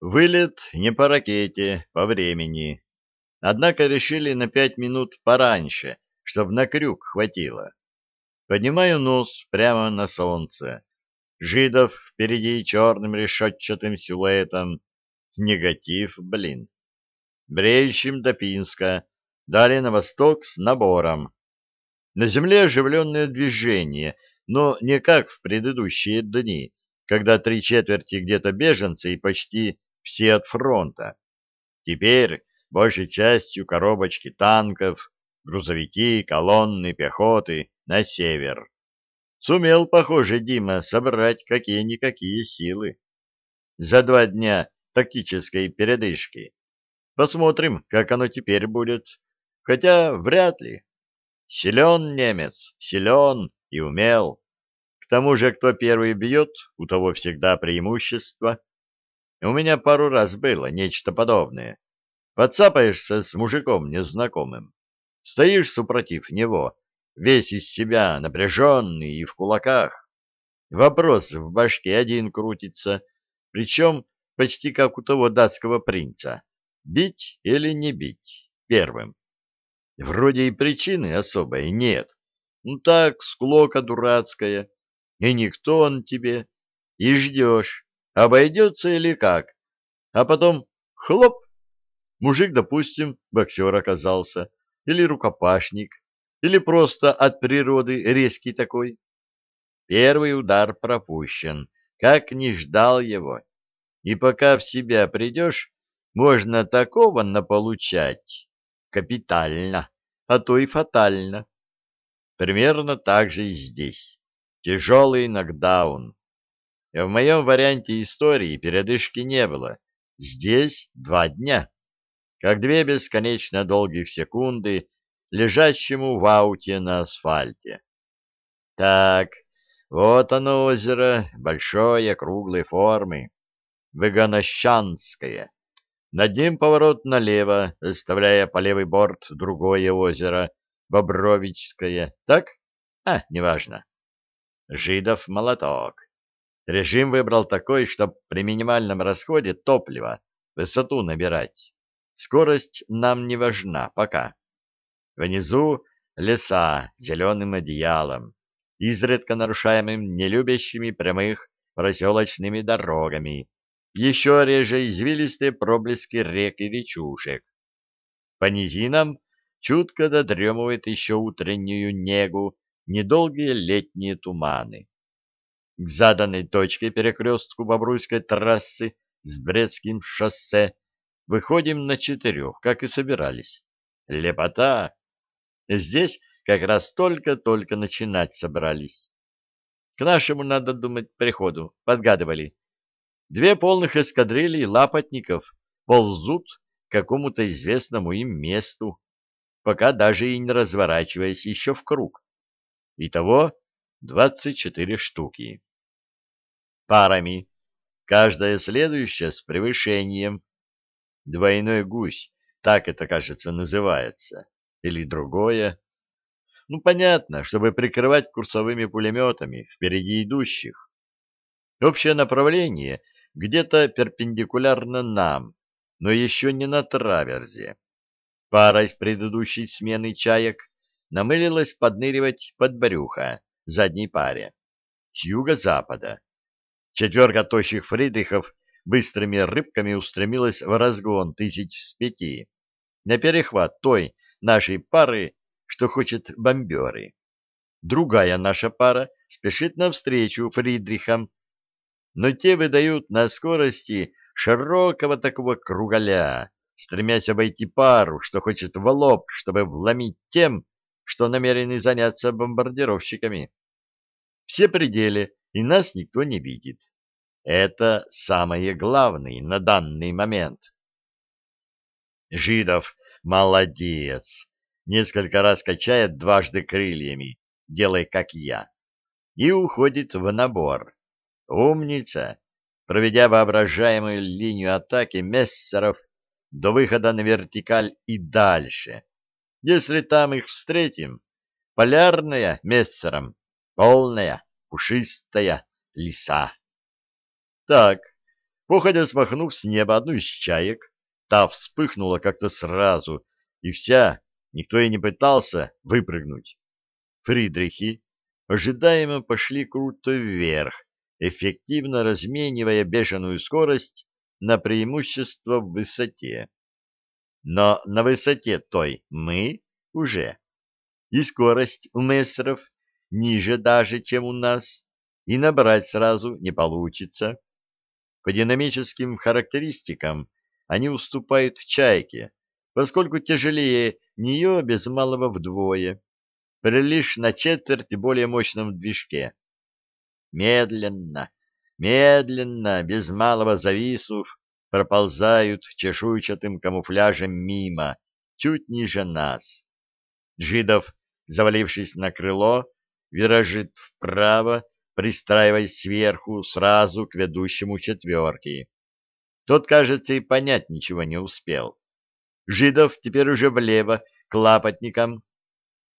Вылет не по ракете, по времени. Однако решили на пять минут пораньше, чтобы на крюк хватило. Поднимаю нос прямо на солнце. Жидов впереди черным решетчатым силуэтом. Негатив, блин. Бреющим до Пинска. Далее на восток с набором. На земле оживленное движение, но не как в предыдущие дни, когда три четверти где-то беженцы и почти все от фронта. Теперь большей частью коробочки танков, грузовики, колонны, пехоты на север. Сумел, похоже, Дима собрать какие-никакие силы. За два дня тактической передышки. Посмотрим, как оно теперь будет. Хотя вряд ли. Силен немец, силен и умел. К тому же, кто первый бьет, у того всегда преимущество. У меня пару раз было нечто подобное. Подцапаешься с мужиком незнакомым. Стоишь супротив него, весь из себя напряженный и в кулаках. Вопрос в башке один крутится, причем почти как у того датского принца. Бить или не бить первым? Вроде и причины особой нет. Ну так, склока дурацкая. И никто он тебе. И ждешь, обойдется или как. А потом хлоп. Мужик, допустим, боксер оказался. Или рукопашник. Или просто от природы резкий такой. Первый удар пропущен, как не ждал его. И пока в себя придешь, можно такого наполучать. Капитально, а то и фатально. Примерно так же и здесь. Тяжелый нокдаун. В моем варианте истории передышки не было. Здесь два дня. Как две бесконечно долгих секунды лежащему в ауте на асфальте. Так, вот оно озеро, большое, круглой формы, Выгонощанское. Над ним поворот налево, оставляя по левый борт другое озеро, Бобровичское. Так? А, неважно. Жидов молоток. Режим выбрал такой, чтобы при минимальном расходе топлива высоту набирать. Скорость нам не важна пока. Внизу леса зеленым одеялом, изредка нарушаемым нелюбящими прямых проселочными дорогами, еще реже извилистые проблески рек и речушек. По низинам чутко додремывает еще утреннюю негу недолгие летние туманы. К заданной точке перекрестку Бобруйской трассы с Брестским шоссе выходим на четырех, как и собирались. Лепота! Здесь как раз только-только начинать собрались. К нашему, надо думать, приходу подгадывали. Две полных эскадрильи лапотников ползут к какому-то известному им месту, пока даже и не разворачиваясь еще в круг. Итого двадцать четыре штуки. Парами, каждая следующая с превышением. Двойной гусь, так это, кажется, называется. Или другое. Ну, понятно, чтобы прикрывать курсовыми пулеметами впереди идущих. Общее направление где-то перпендикулярно нам, но еще не на траверзе. Пара из предыдущей смены чаек намылилась подныривать под брюхо задней паре с юго-запада. Четверка тощих фридрихов быстрыми рыбками устремилась в разгон тысяч с пяти на перехват той нашей пары, что хочет бомберы. Другая наша пара спешит навстречу фридрихам но те выдают на скорости широкого такого кругаля, стремясь обойти пару, что хочет в лоб, чтобы вломить тем, что намерены заняться бомбардировщиками. Все пределы, и нас никто не видит. Это самое главное на данный момент. Жидов молодец, несколько раз качает дважды крыльями, делай как я, и уходит в набор Умница! Проведя воображаемую линию атаки мессеров до выхода на вертикаль и дальше. Если там их встретим, полярная мессером, полная, пушистая лиса. Так, Походя смахнув с неба одну из чаек, та вспыхнула как-то сразу, и вся, никто и не пытался выпрыгнуть. Фридрихи ожидаемо пошли круто вверх, эффективно разменивая бешеную скорость на преимущество в высоте. Но на высоте той мы уже. И скорость у мессеров ниже даже, чем у нас, и набрать сразу не получится. По динамическим характеристикам они уступают «Чайке», поскольку тяжелее нее без малого вдвое, при лишь на четверть более мощном движке. Медленно, медленно, без малого зависув, проползают чешуйчатым камуфляжем мимо, чуть ниже нас. Жидов, завалившись на крыло, виражит вправо, пристраиваясь сверху сразу к ведущему четверки. Тот, кажется, и понять ничего не успел. Жидов теперь уже влево, к лапотникам.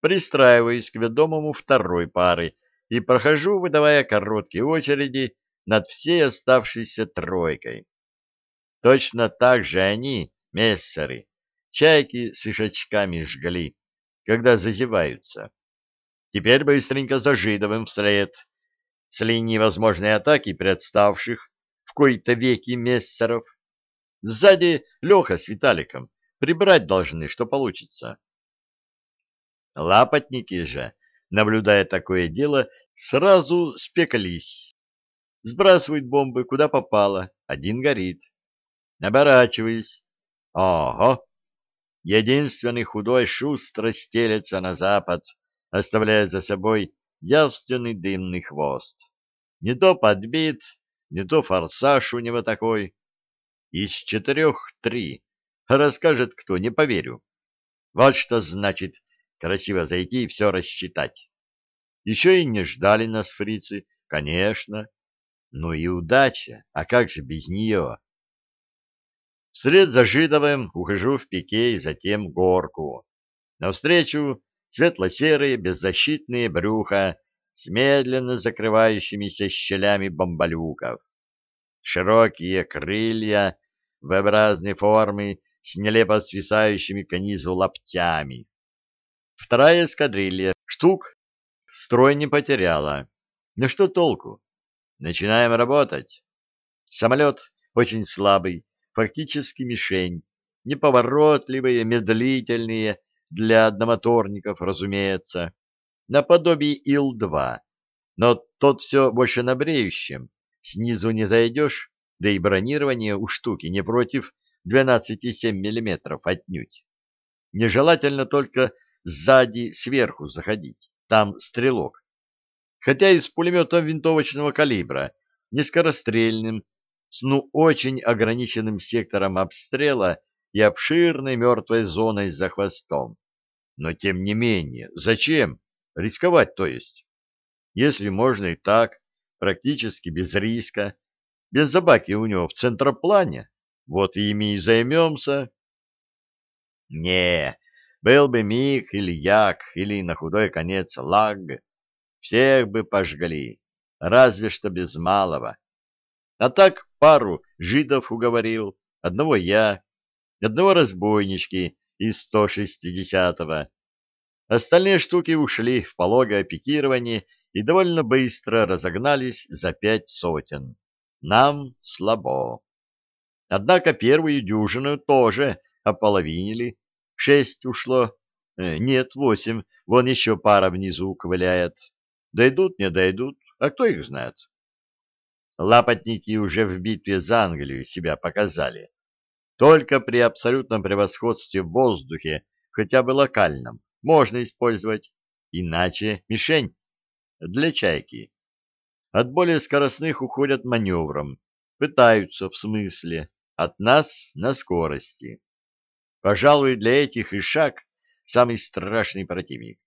Пристраиваюсь к ведомому второй пары и прохожу, выдавая короткие очереди над всей оставшейся тройкой. Точно так же они, мессеры, чайки с ишачками жгли, когда зазеваются. Теперь быстренько за Жидовым вслед, с линии возможной атаки представших в кои-то веки мессеров. Сзади Леха с Виталиком. Прибрать должны, что получится. Лапотники же, наблюдая такое дело, сразу спекались. Сбрасывают бомбы куда попало, один горит. Оборачиваясь. Ого! Единственный худой шустро стелется на запад, оставляя за собой явственный дымный хвост. Не то подбит, не то форсаж у него такой. Из четырех три. Расскажет кто, не поверю. Вот что значит красиво зайти и все рассчитать. Еще и не ждали нас фрицы, конечно. Ну и удача, а как же без нее? Вслед за Жидовым ухожу в пике и затем горку. Навстречу светло-серые беззащитные брюха с медленно закрывающимися щелями бомбалюков. Широкие крылья V-образной формы с нелепо свисающими к низу лаптями. Вторая эскадрилья штук строй не потеряла. Но что толку? Начинаем работать. Самолет очень слабый, фактически мишень, неповоротливые, медлительные, для одномоторников, разумеется, наподобие Ил-2, но тот все больше на бреющем, снизу не зайдешь, да и бронирование у штуки не против 12,7 мм отнюдь. Нежелательно только сзади сверху заходить, там стрелок. Хотя и с пулеметом винтовочного калибра, нескорострельным, с ну очень ограниченным сектором обстрела и обширной мертвой зоной за хвостом. Но тем не менее, зачем? Рисковать, то есть. Если можно и так, практически без риска, без забаки у него в центроплане, вот ими и займемся. Не, был бы Миг или Як, или на худой конец Лаг, всех бы пожгли, разве что без малого. А так пару жидов уговорил, одного я, одного разбойнички из 160-го. Остальные штуки ушли в пологое пикирование и довольно быстро разогнались за пять сотен. Нам слабо. Однако первую дюжину тоже ополовинили. Шесть ушло. Э, нет, восемь. Вон еще пара внизу ковыляет. Дойдут, не дойдут. А кто их знает? Лапотники уже в битве за Англию себя показали. Только при абсолютном превосходстве в воздухе, хотя бы локальном, можно использовать, иначе мишень для чайки. От более скоростных уходят маневром, пытаются в смысле, от нас на скорости. Пожалуй, для этих и шаг самый страшный противник.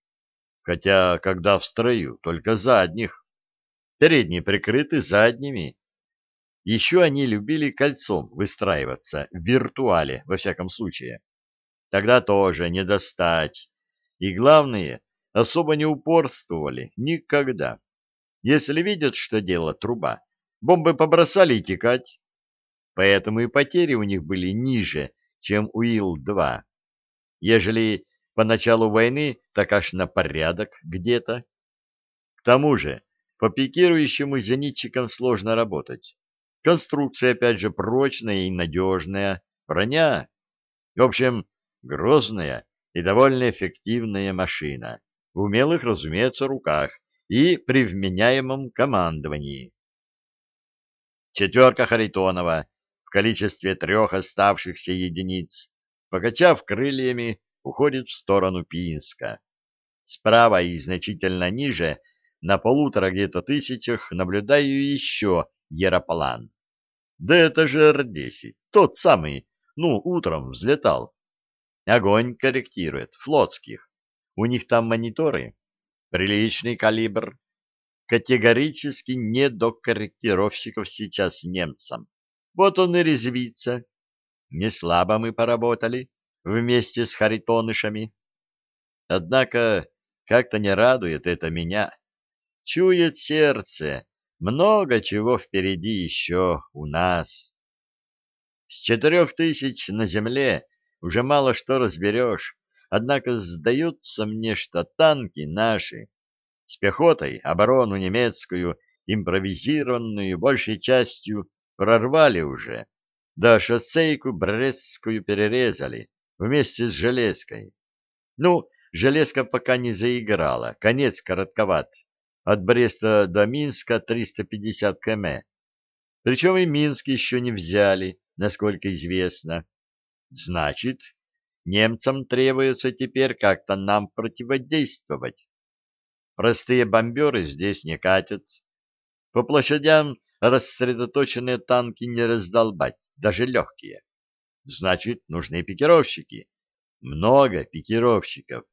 Хотя, когда в строю, только задних. Передние прикрыты задними. Еще они любили кольцом выстраиваться, в виртуале, во всяком случае. Тогда тоже не достать. И главное, особо не упорствовали никогда. Если видят, что дело труба, бомбы побросали и текать. поэтому и потери у них были ниже, чем у Ил-2. Ежели по началу войны, так аж на порядок где-то. К тому же, по пикирующему зенитчикам сложно работать. Конструкция, опять же, прочная и надежная, броня. В общем, грозная и довольно эффективная машина, в умелых, разумеется, руках и при вменяемом командовании. Четверка Харитонова в количестве трех оставшихся единиц, покачав крыльями, уходит в сторону Пинска. Справа и значительно ниже, на полутора где-то тысячах, наблюдаю еще Яроплан. Да это же Р-10, тот самый, ну, утром взлетал. Огонь корректирует, флотских. У них там мониторы. Приличный калибр. Категорически не до корректировщиков сейчас немцам. Вот он и резвится. Не слабо мы поработали вместе с харитонышами. Однако как-то не радует это меня. Чует сердце, много чего впереди еще у нас. С четырех тысяч на земле уже мало что разберешь, однако сдаются мне, что танки наши с пехотой оборону немецкую, импровизированную, большей частью прорвали уже, да шоссейку Брестскую перерезали вместе с железкой. Ну, железка пока не заиграла, конец коротковат. От Бреста до Минска 350 км. Причем и Минск еще не взяли, насколько известно. Значит, немцам требуется теперь как-то нам противодействовать. Простые бомберы здесь не катят. По площадям рассредоточенные танки не раздолбать, даже легкие. Значит, нужны пикировщики. Много пикировщиков.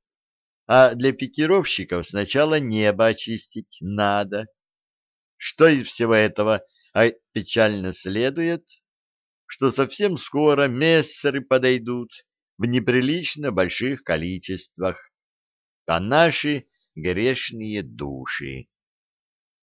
А для пикировщиков сначала небо очистить надо. Что из всего этого а печально следует? Что совсем скоро мессеры подойдут в неприлично больших количествах, а наши грешные души